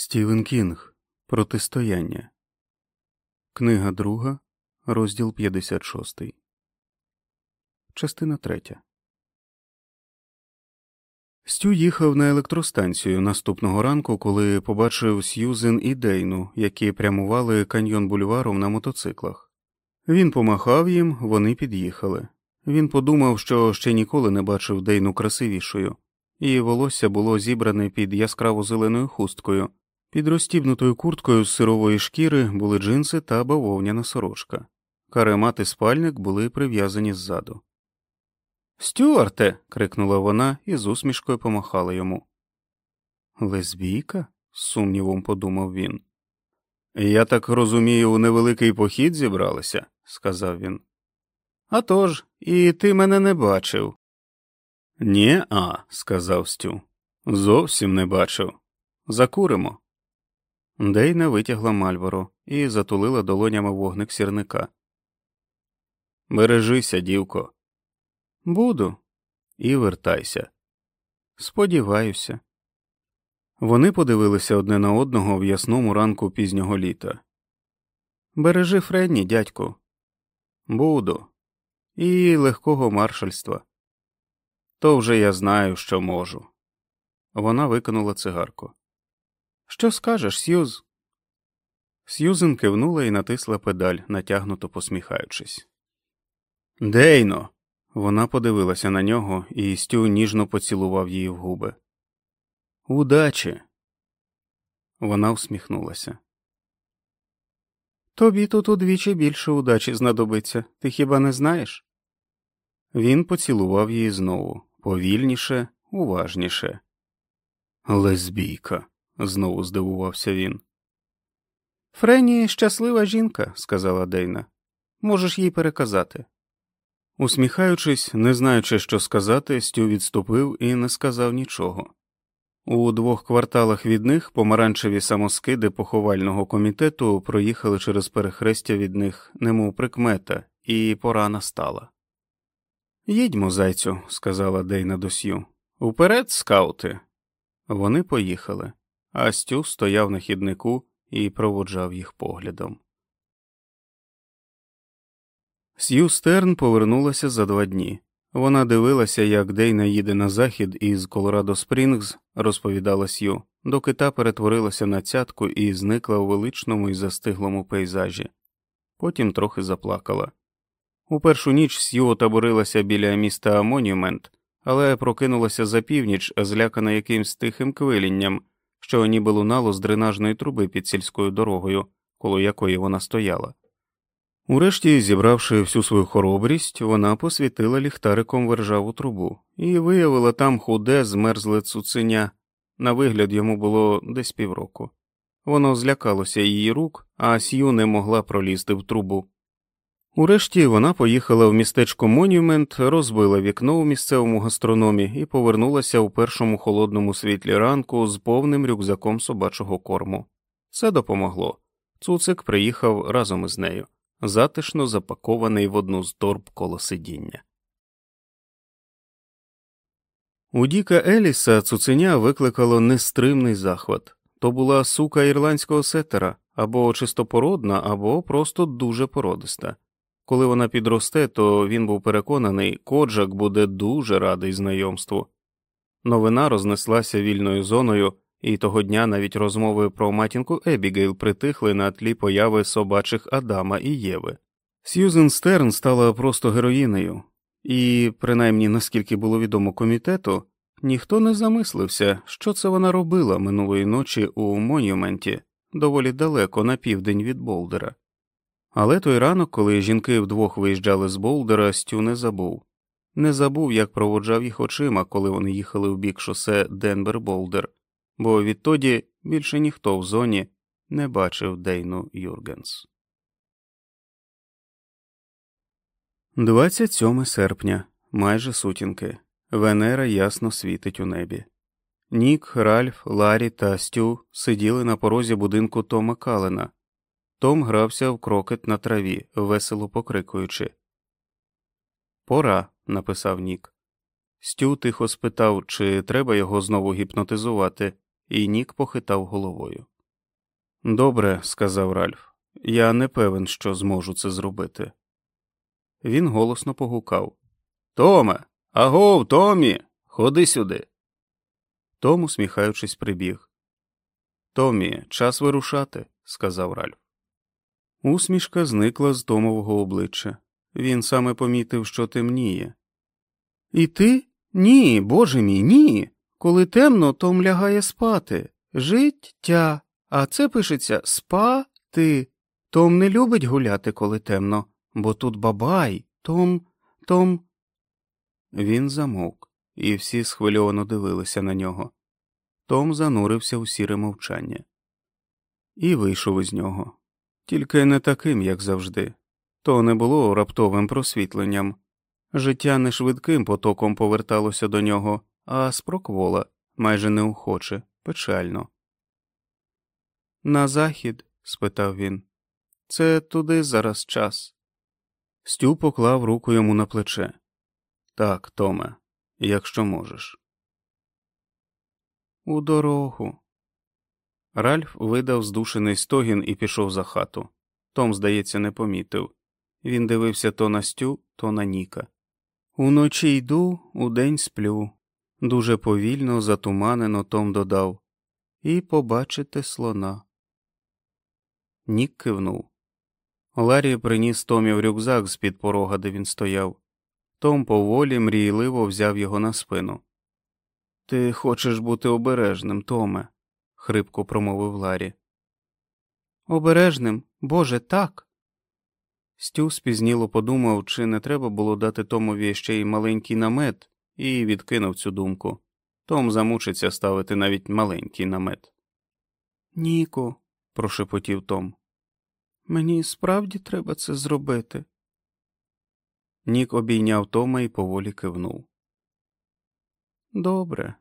Стівен Кінг Протистояння. Книга друга, розділ 56. Частина третя. Стю їхав на електростанцію наступного ранку, коли побачив Сьюзен і Дейну, які прямували каньйон бульваром на мотоциклах. Він помахав їм, вони під'їхали. Він подумав, що ще ніколи не бачив Дейну красивішою, її волосся було зібране під яскраво зеленою хусткою. Під розстібнутою курткою з сирової шкіри були джинси та бавовняна сорочка. Каремат і спальник були прив'язані ззаду. Стюарте. крикнула вона і з усмішкою помахала йому. Лесбійка? з сумнівом подумав він. Я так розумію, у невеликий похід зібралися, сказав він. «А тож, і ти мене не бачив. Нє а, сказав Стю. Зовсім не бачив. Закуримо. Дейна витягла мальворо і затулила долонями вогник сірника. Бережися, дівко. Буду. І вертайся. Сподіваюся. Вони подивилися одне на одного в ясному ранку пізнього літа. Бережи Френні, дядьку. Буду. І легкого маршальства. То вже я знаю, що можу. Вона викинула цигарку. Що скажеш, Сьюз? Сьюзен кивнула і натисла педаль, натягнуто посміхаючись. Дейно. Вона подивилася на нього, і Стю ніжно поцілував її в губи. Удачі. Вона всміхнулася. Тобі тут удвічі більше удачі знадобиться, ти хіба не знаєш? Він поцілував її знову повільніше, уважніше. Лесбійка знову здивувався він. Френі щаслива жінка, сказала Дейна. Можеш їй переказати. Усміхаючись, не знаючи, що сказати, Стю відступив і не сказав нічого. У двох кварталах від них помаранчеві самоскиди поховального комітету проїхали через перехрестя від них, немов прикмета, і пора настала. Їдьмо, зайцю, сказала Дейна до Сью. Уперед, скаути. Вони поїхали а Стю стояв на хіднику і проводжав їх поглядом. Сью Стерн повернулася за два дні. Вона дивилася, як Дейна їде на захід із Колорадо Спрінгз, розповідала Сью, доки та перетворилася на цятку і зникла у величному і застиглому пейзажі. Потім трохи заплакала. У першу ніч Сью отаборилася біля міста Монюмент, але прокинулася за північ, злякана якимсь тихим квилінням, що ніби лунало з дренажної труби під сільською дорогою, коло якої вона стояла. Урешті, зібравши всю свою хоробрість, вона посвітила ліхтариком вержаву трубу і виявила там худе, змерзле цуценя. На вигляд йому було десь півроку. Воно злякалося її рук, а Сью не могла пролізти в трубу. Урешті вона поїхала в містечко Монюмент, розбила вікно у місцевому гастрономі і повернулася у першому холодному світлі ранку з повним рюкзаком собачого корму. Це допомогло. Цуцик приїхав разом із нею, затишно запакований в одну з торб коло сидіння. У Діка Еліса цуценя викликало нестримний захват то була сука ірландського сетера або чистопородна, або просто дуже породиста. Коли вона підросте, то він був переконаний, коджак буде дуже радий знайомству. Новина рознеслася вільною зоною, і того дня навіть розмови про матінку Ебігейл притихли на тлі появи собачих Адама і Єви. Сьюзен Стерн стала просто героїнею, і, принаймні наскільки було відомо комітету, ніхто не замислився, що це вона робила минулої ночі у монюменті доволі далеко на південь від Болдера. Але той ранок, коли жінки вдвох виїжджали з Болдера, Стю не забув. Не забув, як проводжав їх очима, коли вони їхали в бік шосе Денбер Болдер, бо відтоді більше ніхто в зоні не бачив Дейну Юргенс. 27 серпня майже сутінки. Венера ясно світить у небі. Нік, Ральф, Ларі та Стю сиділи на порозі будинку Тома Калена. Том грався в крокет на траві, весело покрикуючи. Пора, написав Нік. Стю тихо спитав, чи треба його знову гіпнотизувати, і Нік похитав головою. Добре, сказав Ральф, я не певен, що зможу це зробити. Він голосно погукав Томе, агов, Томі, ходи сюди. Том, усміхаючись, прибіг. Томі, час вирушати, сказав Ральф. Усмішка зникла з Томового обличчя. Він саме помітив, що темніє. І ти? Ні, боже мій, ні. Коли темно, Том лягає спати. Життя. А це пишеться спати. Том не любить гуляти, коли темно, бо тут бабай, Том, Том. Він замовк, і всі схвильовано дивилися на нього. Том занурився у сіре мовчання і вийшов із нього. Тільки не таким, як завжди. То не було раптовим просвітленням. Життя не швидким потоком поверталося до нього, а спроквола, майже неохоче, печально. На захід? спитав він. Це туди зараз час. Стю поклав руку йому на плече. Так, Томе, якщо можеш. У дорогу. Ральф видав здушений стогін і пішов за хату. Том, здається, не помітив. Він дивився то на Стю, то на Ніка. Уночі йду, удень сплю. Дуже повільно, затуманено Том додав. І побачите слона. Нік кивнув. Ларі приніс Томів рюкзак з під порога, де він стояв. Том поволі, мрійливо взяв його на спину. Ти хочеш бути обережним, Томе, хрипко промовив Ларі. Обережним, Боже, так. Стю спізніло подумав, чи не треба було дати Томові ще й маленький намет, і відкинув цю думку. Том замучиться ставити навіть маленький намет. Ніко, прошепотів Том. Мені справді треба це зробити. Нік обійняв Тома і поволі кивнув. Добре.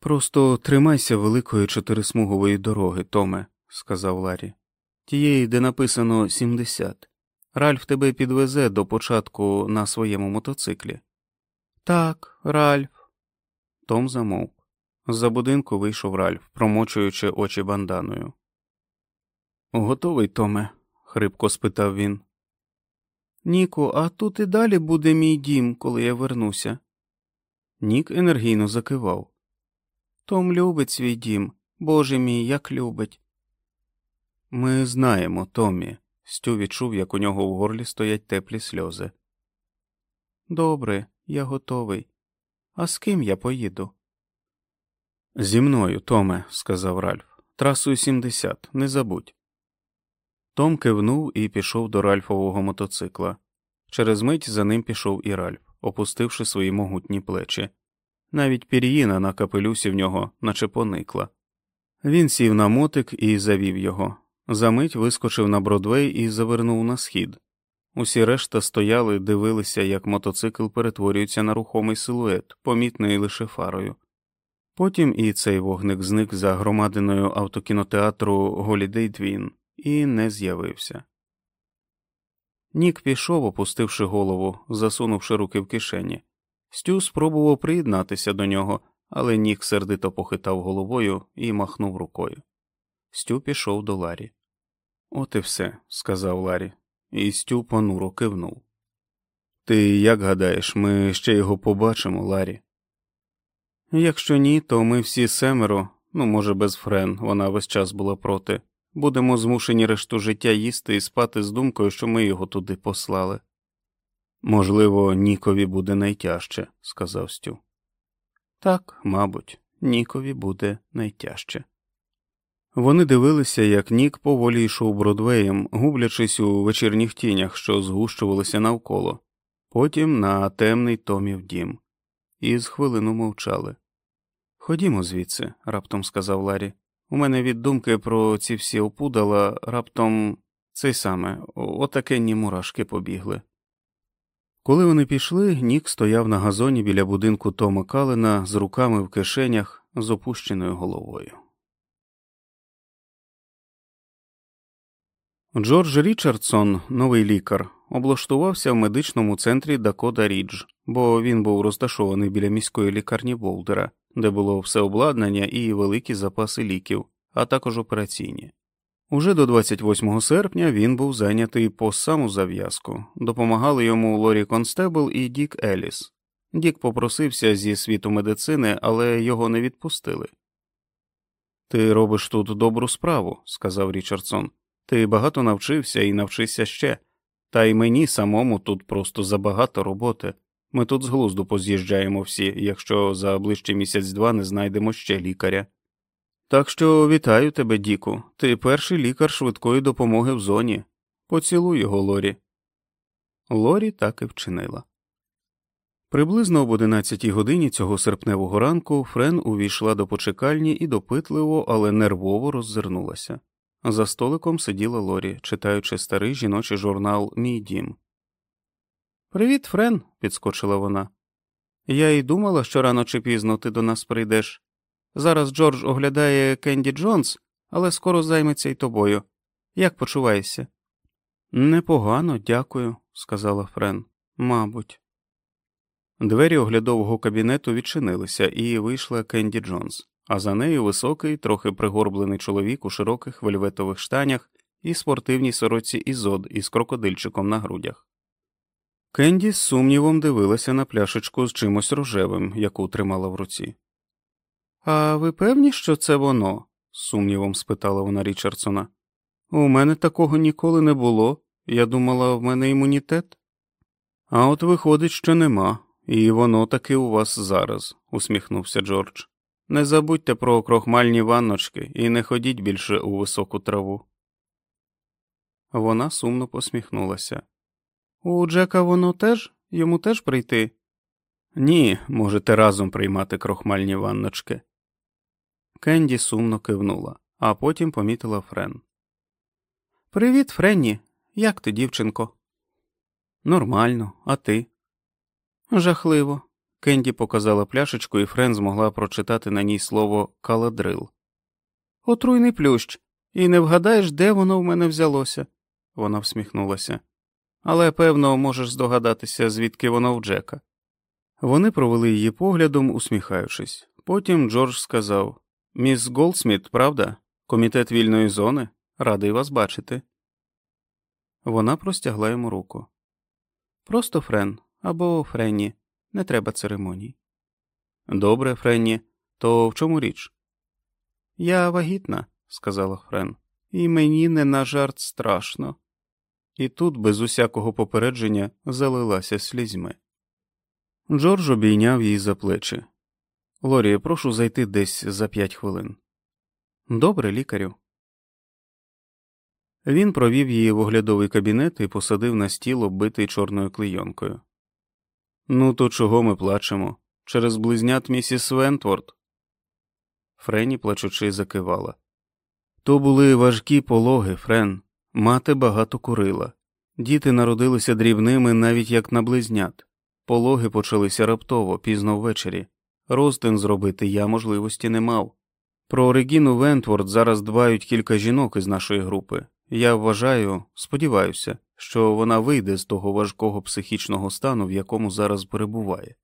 Просто тримайся великої чотирисмугової дороги, Томе, сказав Ларі. Тієї, де написано сімдесят. Ральф тебе підвезе до початку на своєму мотоциклі. Так, Ральф. Том замовк. За будинку вийшов Ральф, промочуючи очі банданою. Готовий, Томе? хрипко спитав він. Ніку, а тут і далі буде мій дім, коли я вернуся. Нік енергійно закивав. Том любить свій дім, боже мій, як любить. Ми знаємо, Томі. Стю відчув, як у нього в горлі стоять теплі сльози. Добре, я готовий. А з ким я поїду? Зі мною, Томе, сказав Ральф. Трасою 70, не забудь. Том кивнув і пішов до Ральфового мотоцикла. Через мить за ним пішов і Ральф, опустивши свої могутні плечі. Навіть пір'їна на капелюсі в нього, наче поникла. Він сів на мотик і завів його. Замить вискочив на Бродвей і завернув на схід. Усі решта стояли, дивилися, як мотоцикл перетворюється на рухомий силует, помітний лише фарою. Потім і цей вогник зник за громадиною автокінотеатру Голідей Твін і не з'явився. Нік пішов, опустивши голову, засунувши руки в кишені. Стю спробував приєднатися до нього, але Нік сердито похитав головою і махнув рукою. Стю пішов до Ларі. От і все, сказав Ларі, і Стю понуро кивнув. Ти як гадаєш, ми ще його побачимо, Ларі? Якщо ні, то ми всі семеро, ну, може, без Френ, вона весь час була проти, будемо змушені решту життя їсти і спати з думкою, що ми його туди послали. Можливо, Нікові буде найтяжче, сказав Стю. Так, мабуть, Нікові буде найтяжче. Вони дивилися, як Нік поволі йшов Бродвеєм, гублячись у вечірніх тінях, що згущувалися навколо, потім на темний Томів дім, і з хвилину мовчали. Ходімо звідси, раптом сказав Ларі. У мене від думки про ці всі опудала раптом цей саме, отакенні мурашки побігли. Коли вони пішли, Нік стояв на газоні біля будинку Тома Калена з руками в кишенях з опущеною головою. Джордж Річардсон, новий лікар, облаштувався в медичному центрі Дакота Рідж, бо він був розташований біля міської лікарні Болдера, де було все обладнання і великі запаси ліків, а також операційні. Уже до 28 серпня він був зайнятий по саму зав'язку, допомагали йому Лорі Констебл і Дік Еліс. Дік попросився зі світу медицини, але його не відпустили. Ти робиш тут добру справу, сказав Річардсон. Ти багато навчився і навчишся ще, та й мені самому тут просто забагато роботи. Ми тут з глузду поз'їжджаємо всі, якщо за ближче місяць два не знайдемо ще лікаря. Так що вітаю тебе, Діку, ти перший лікар швидкої допомоги в зоні. Поцілуй його Лорі. Лорі так і вчинила. Приблизно об 11 годині цього серпневого ранку Френ увійшла до почекальні і допитливо, але нервово роззирнулася. За столиком сиділа Лорі, читаючи старий жіночий журнал Мій дім. Привіт, Френ, підскочила вона. Я й думала, що рано чи пізно ти до нас прийдеш. Зараз Джордж оглядає Кенді Джонс, але скоро займеться й тобою. Як почуваєшся? Непогано, дякую, сказала Френ. Мабуть. Двері оглядового кабінету відчинилися, і вийшла Кенді Джонс, а за нею високий, трохи пригорблений чоловік у широких вельветових штанях і спортивній сороці ізод із крокодильчиком на грудях. Кенді з сумнівом дивилася на пляшечку з чимось рожевим, яку тримала в руці. А ви певні, що це воно? сумнівом спитала вона Річардсона. У мене такого ніколи не було. Я думала, в мене імунітет. А от виходить, що нема, і воно таки у вас зараз, усміхнувся Джордж. Не забудьте про крохмальні ванночки і не ходіть більше у високу траву. Вона сумно посміхнулася. У Джека воно теж? Йому теж прийти? Ні, можете разом приймати крохмальні ванночки. Кенді сумно кивнула, а потім помітила Френ. Привіт, Френні. Як ти, дівчинко? Нормально, а ти? Жахливо. Кенді показала пляшечку, і Френ змогла прочитати на ній слово каладрил. Отруйний плющ, і не вгадаєш, де воно в мене взялося, вона всміхнулася. Але, певно, можеш здогадатися, звідки воно в Джека. Вони провели її поглядом, усміхаючись. Потім Джордж сказав Міс Голдсміт, правда? Комітет вільної зони? Радий вас бачити. Вона простягла йому руку. Просто Френ або Френні, не треба церемоній. Добре, Френні, то в чому річ? Я вагітна, сказала Френ, і мені не на жарт страшно. І тут, без усякого попередження, залилася слізьми. Джордж обійняв її за плечі. Лорі, прошу зайти десь за п'ять хвилин. Добре, лікарю. Він провів її в оглядовий кабінет і посадив на стіл, оббитий чорною клейонкою. Ну, то чого ми плачемо? Через близнят місіс Вентворд. Френі, плачучи, закивала. То були важкі пологи, Френ. Мати багато курила. Діти народилися дрібними навіть як на близнят. Пологи почалися раптово, пізно ввечері. Ростин зробити я можливості не мав. Про Регіну Вентворд зараз дбають кілька жінок із нашої групи. Я вважаю, сподіваюся, що вона вийде з того важкого психічного стану, в якому зараз перебуває.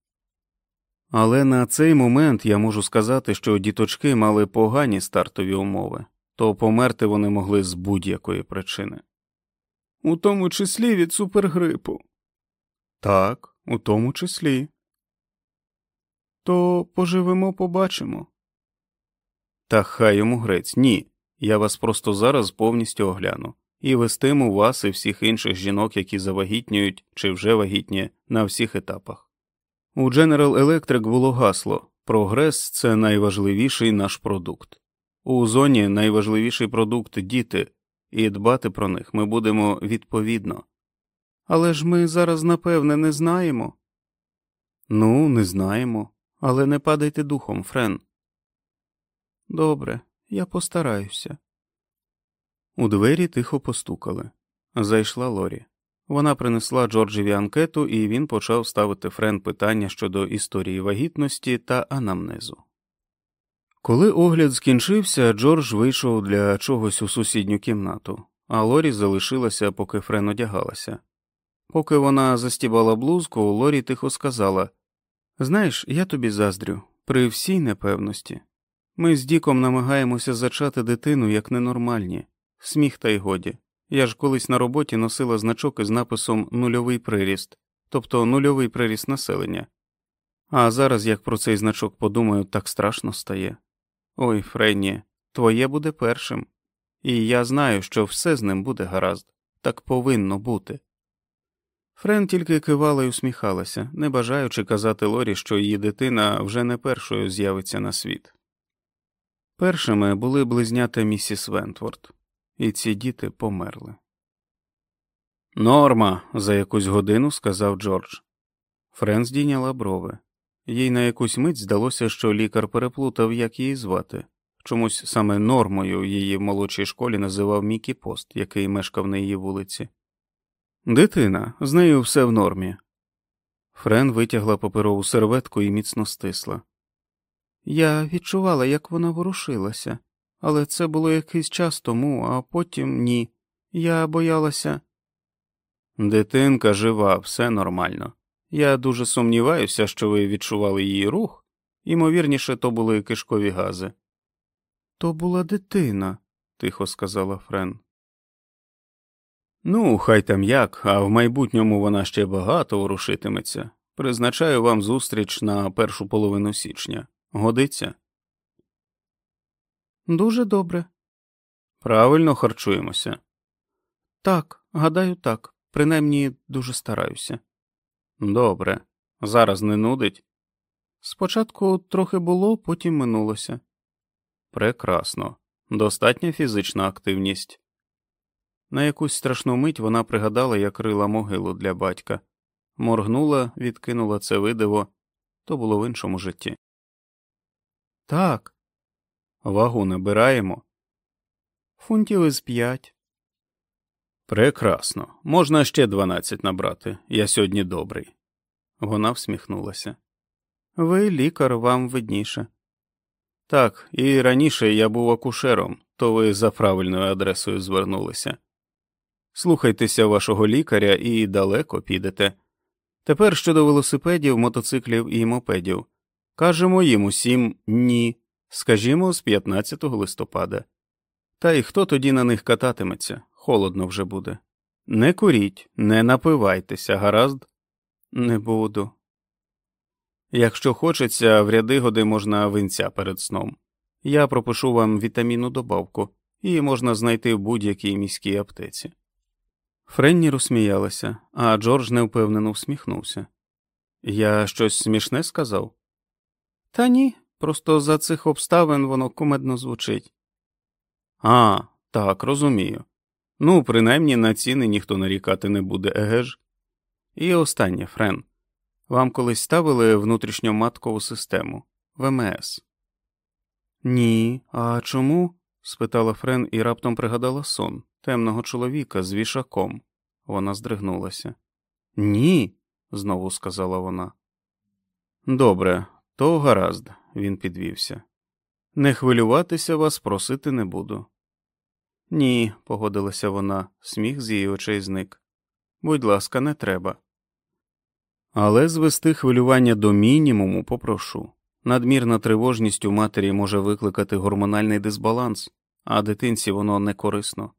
Але на цей момент я можу сказати, що діточки мали погані стартові умови, то померти вони могли з будь-якої причини. У тому числі від супергрипу. Так, у тому числі. То поживемо, побачимо. Та хай йому грець, ні. Я вас просто зараз повністю огляну і вестиму вас і всіх інших жінок, які завагітнюють чи вже вагітні на всіх етапах. У General Electric було гасло прогрес це найважливіший наш продукт. У зоні найважливіший продукт діти, і дбати про них ми будемо відповідно. Але ж ми зараз, напевне, не знаємо. Ну, не знаємо, але не падайте духом, Френ. Добре, я постараюся. У двері тихо постукали. Зайшла Лорі. Вона принесла Джорджеві анкету, і він почав ставити Френ питання щодо історії вагітності та анамнезу. Коли огляд скінчився, Джордж вийшов для чогось у сусідню кімнату, а Лорі залишилася, поки Френ одягалася. Поки вона застібала блузку, Лорі тихо сказала Знаєш, я тобі заздрю, при всій непевності. Ми з Діком намагаємося зачати дитину як ненормальні. Сміх та й годі. Я ж колись на роботі носила значок із написом нульовий приріст, тобто нульовий приріст населення. А зараз, як про цей значок подумаю, так страшно стає. Ой, Френні, твоє буде першим. І я знаю, що все з ним буде гаразд, так повинно бути. Френ тільки кивала й усміхалася, не бажаючи казати Лорі, що її дитина вже не першою з'явиться на світ. Першими були близнята місіс Вентворд, і ці діти померли. Норма, за якусь годину сказав Джордж. Френ здійняла брови. Їй на якусь мить здалося, що лікар переплутав, як її звати. Чомусь саме нормою її в молодшій школі називав Мікі Пост, який мешкав на її вулиці. Дитина, з нею все в нормі. Френ витягла паперову серветку і міцно стисла. Я відчувала, як вона ворушилася, але це було якийсь час тому, а потім ні. Я боялася. Дитинка жива, все нормально. Я дуже сумніваюся, що ви відчували її рух, ймовірніше, то були кишкові гази. То була дитина, тихо сказала Френ. Ну, хай там як, а в майбутньому вона ще багато ворушитиметься. Призначаю вам зустріч на першу половину січня. Годиться? Дуже добре. Правильно харчуємося. Так, гадаю, так. Принаймні дуже стараюся. Добре. Зараз не нудить. Спочатку трохи було, потім минулося. Прекрасно. Достатня фізична активність. На якусь страшну мить вона пригадала, як рила могилу для батька, моргнула, відкинула це видиво, то було в іншому житті. Так. Вагу набираємо. Фунтів із п'ять. Прекрасно. Можна ще дванадцять набрати. Я сьогодні добрий. Вона всміхнулася. Ви лікар, вам видніше. Так, і раніше я був акушером, то ви за правильною адресою звернулися. Слухайтеся вашого лікаря і далеко підете. Тепер щодо велосипедів, мотоциклів і мопедів. Кажемо їм усім ні, скажімо, з 15 листопада. Та й хто тоді на них кататиметься, холодно вже буде. Не куріть, не напивайтеся, гаразд? Не буду. Якщо хочеться, в ряди годи можна винця перед сном. Я пропишу вам вітамінну добавку, її можна знайти в будь-якій міській аптеці. Френні розсміялася, а Джордж невпевнено всміхнувся. Я щось смішне сказав? Та ні, просто за цих обставин воно кумедно звучить. А, так, розумію. Ну, принаймні на ціни ніхто нарікати не буде, еге ж? І останнє, Френ. Вам колись ставили внутрішньоматкову систему ВМС? Ні, а чому? спитала Френ і раптом пригадала сон темного чоловіка з вішаком. Вона здригнулася. Ні, знову сказала вона. Добре, то гаразд, він підвівся. Не хвилюватися вас просити не буду. Ні, погодилася вона, сміх з її очей зник. Будь ласка, не треба. Але звести хвилювання до мінімуму попрошу. Надмірна тривожність у матері може викликати гормональний дисбаланс, а дитинці воно не корисно.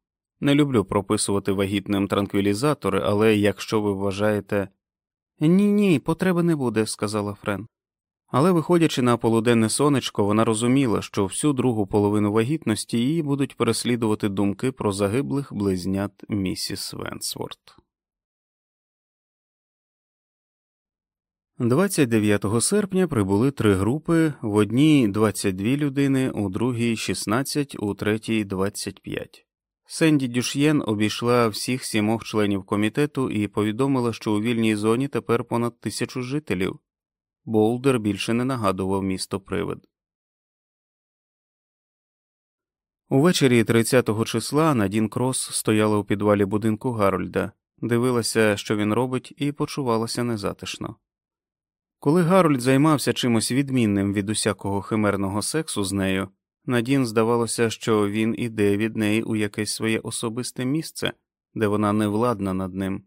Не люблю прописувати вагітним транквілізатори, але якщо ви вважаєте. Ні, ні, потреби не буде, сказала Френ. Але, виходячи на полуденне сонечко, вона розуміла, що всю другу половину вагітності її будуть переслідувати думки про загиблих близнят місіс Венсворт. 29 серпня прибули три групи в одній 22 людини, у другій 16, у третій 25. Сенді Дюш'єн обійшла всіх сімох членів комітету і повідомила, що у вільній зоні тепер понад тисячу жителів. Болдер більше не нагадував місто привид. Увечері 30-го числа Надін Крос стояла у підвалі будинку Гарольда, дивилася, що він робить, і почувалася незатишно. Коли Гарольд займався чимось відмінним від усякого химерного сексу з нею, Надін здавалося, що він іде від неї у якесь своє особисте місце, де вона не владна над ним.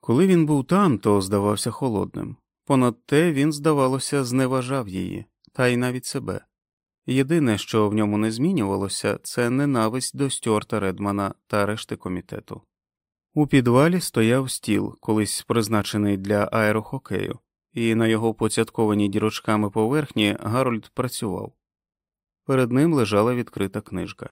Коли він був там, то здавався холодним. Понад те він, здавалося, зневажав її, та й навіть себе. Єдине, що в ньому не змінювалося, це ненависть до Стюарта Редмана та решти комітету. У підвалі стояв стіл, колись призначений для аерохокею, і на його поцяткованій дірочками поверхні Гарольд працював. Перед ним лежала відкрита книжка.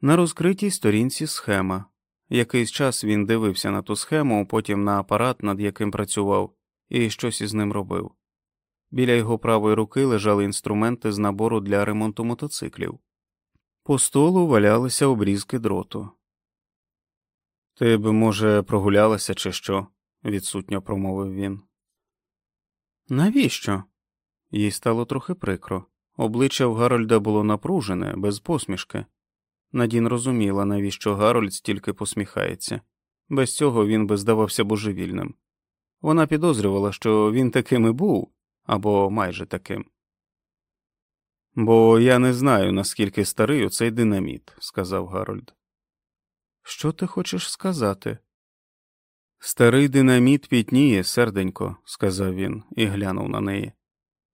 На розкритій сторінці схема. Якийсь час він дивився на ту схему, потім на апарат, над яким працював, і щось із ним робив. Біля його правої руки лежали інструменти з набору для ремонту мотоциклів. По столу валялися обрізки дроту. Ти б, може, прогулялася, чи що? відсутньо промовив він. Навіщо? Їй стало трохи прикро. Обличчя в Гарольда було напружене, без посмішки. Надін розуміла, навіщо Гарольд стільки посміхається. Без цього він би здавався божевільним. Вона підозрювала, що він таким і був або майже таким. Бо я не знаю, наскільки старий оцей динаміт, сказав Гарольд. Що ти хочеш сказати? Старий динаміт пітніє, серденько, сказав він і глянув на неї.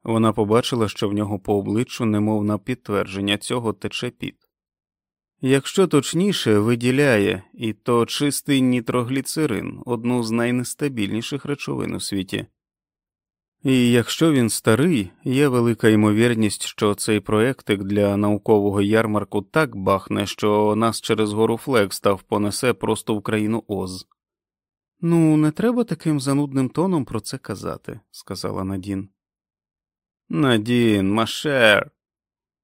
Вона побачила, що в нього по обличчю, немов на підтвердження цього тече піт. Якщо точніше, виділяє, і то чистий нітрогліцерин, одну з найнестабільніших речовин у світі. І якщо він старий, є велика ймовірність, що цей проєктик для наукового ярмарку так бахне, що нас через гору Флекстав понесе просто в країну Оз. Ну, не треба таким занудним тоном про це казати, сказала Надін. Надін, Машер.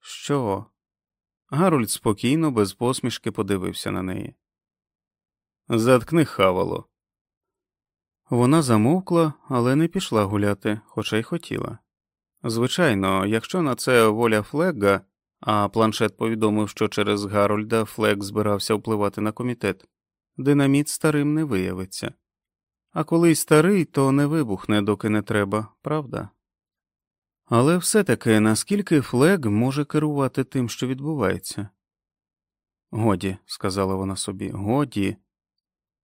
Що? Гарольд спокійно, без посмішки подивився на неї. Заткни хавало. Вона замовкла, але не пішла гуляти, хоча й хотіла. Звичайно, якщо на це воля Флегга, а планшет повідомив, що через Гарольда Флег збирався впливати на комітет, динаміт старим не виявиться. А коли й старий, то не вибухне, доки не треба, правда? Але все таки наскільки Флег може керувати тим, що відбувається? Годі, сказала вона собі, годі,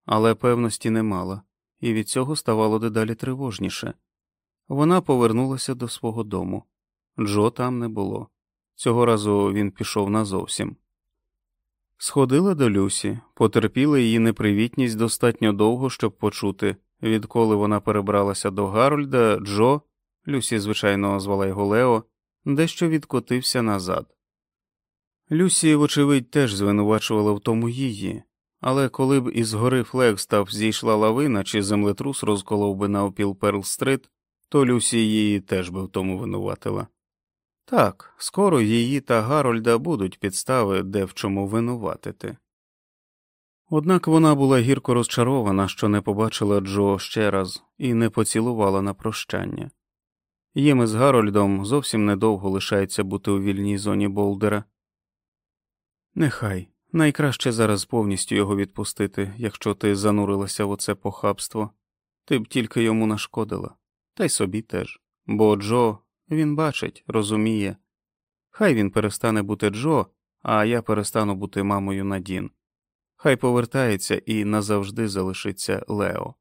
але певності не мала, і від цього ставало дедалі тривожніше. Вона повернулася до свого дому. Джо там не було. Цього разу він пішов назовсім. Сходила до Люсі, потерпіла її непривітність достатньо довго, щоб почути, відколи вона перебралася до Гарольда, Джо Люсі, звичайно, звала його Лео, дещо відкотився назад. Люсі, вочевидь, теж звинувачувала в тому її, але коли б із гори Флегстав зійшла лавина чи землетрус розколов би на опіл Перл Стрит, то Люсі її теж би в тому винуватила. Так, скоро її та Гарольда будуть підстави, де в чому винуватити. Однак вона була гірко розчарована, що не побачила Джо ще раз і не поцілувала на прощання. Їм із Гарольдом зовсім недовго лишається бути у вільній зоні Болдера. Нехай найкраще зараз повністю його відпустити, якщо ти занурилася в оце похабство, ти б тільки йому нашкодила, та й собі теж. Бо Джо він бачить, розуміє. Хай він перестане бути Джо, а я перестану бути мамою Надін. Хай повертається і назавжди залишиться Лео.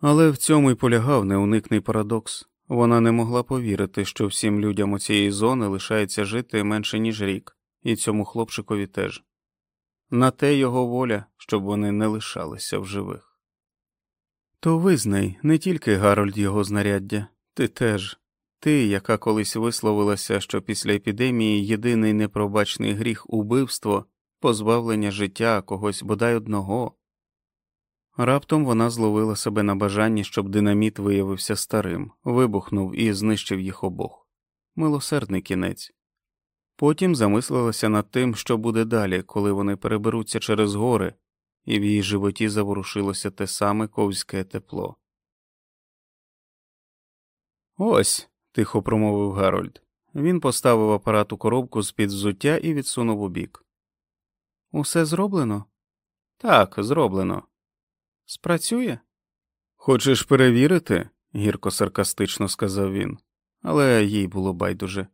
Але в цьому й полягав неуникний парадокс. Вона не могла повірити, що всім людям у цієї зони лишається жити менше, ніж рік, і цьому хлопчикові теж. На те його воля, щоб вони не лишалися в живих. То визнай не тільки Гарольд його знаряддя, ти теж, ти, яка колись висловилася, що після епідемії єдиний непробачний гріх убивство, позбавлення життя когось бодай одного. Раптом вона зловила себе на бажанні, щоб динаміт виявився старим, вибухнув і знищив їх обох. Милосердний кінець. Потім замислилася над тим, що буде далі, коли вони переберуться через гори, і в її животі заворушилося те саме ковське тепло. Ось, тихо промовив Гарольд. Він поставив апарат у коробку з під взуття і відсунув у бік. Усе зроблено? Так, зроблено. Спрацює? Хочеш перевірити? гірко саркастично сказав він, але їй було байдуже.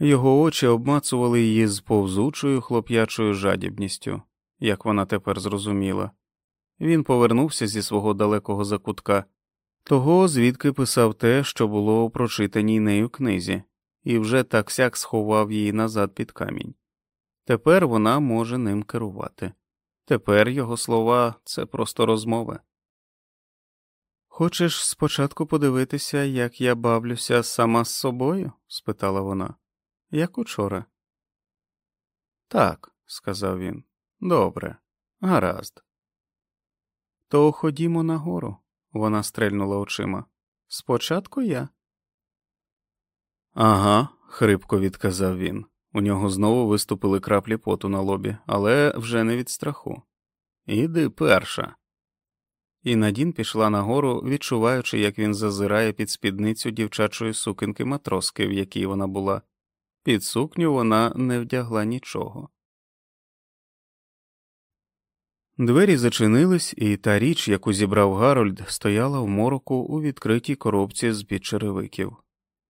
Його очі обмацували її з повзучою хлоп'ячою жадібністю, як вона тепер зрозуміла. Він повернувся зі свого далекого закутка, того, звідки писав те, що було у прочитаній нею книзі, і вже так сяк сховав її назад під камінь. Тепер вона може ним керувати. Тепер його слова це просто розмови. Хочеш спочатку подивитися, як я бавлюся сама з собою? спитала вона. Як учора. Так, сказав він. Добре, гаразд. То ходімо нагору, вона стрельнула очима. Спочатку я. Ага, хрипко відказав він. У нього знову виступили краплі поту на лобі, але вже не від страху. Іди перша. І Надін пішла нагору, відчуваючи, як він зазирає під спідницю дівчачої сукенки матроски, в якій вона була. Під сукню вона не вдягла нічого. Двері зачинились, і та річ, яку зібрав Гарольд, стояла в мороку у відкритій коробці з під черевиків.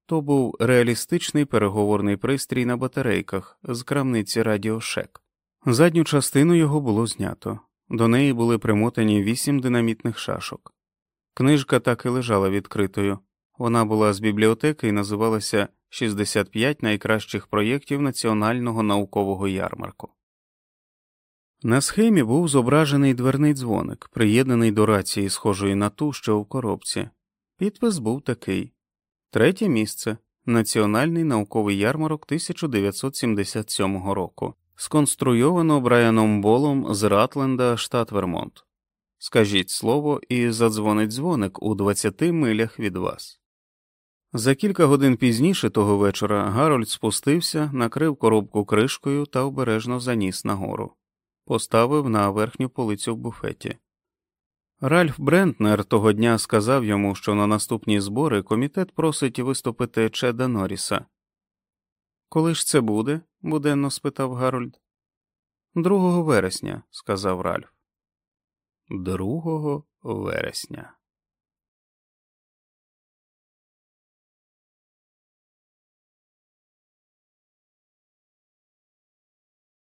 То був реалістичний переговорний пристрій на батарейках з крамниці Радіошек. Задню частину його було знято, до неї були примотані вісім динамітних шашок. Книжка так і лежала відкритою. Вона була з бібліотеки і називалася «65 найкращих проєктів національного наукового ярмарку. На схемі був зображений дверний дзвоник, приєднаний до рації, схожої на ту, що в коробці. Підпис був такий третє місце Національний науковий ярмарок 1977 року, сконструйовано Брайаном Болом з Ратленда, штат Вермонт. Скажіть слово і задзвонить дзвоник у 20 милях від вас. За кілька годин пізніше того вечора Гарольд спустився, накрив коробку кришкою та обережно заніс нагору поставив на верхню полицю в буфеті. Ральф Брентнер того дня сказав йому, що на наступні збори комітет просить виступити Чеда Норріса. Коли ж це буде? буденно спитав Гарольд. Другого вересня, сказав Ральф. Другого вересня.